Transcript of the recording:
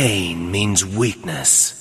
Pain means weakness.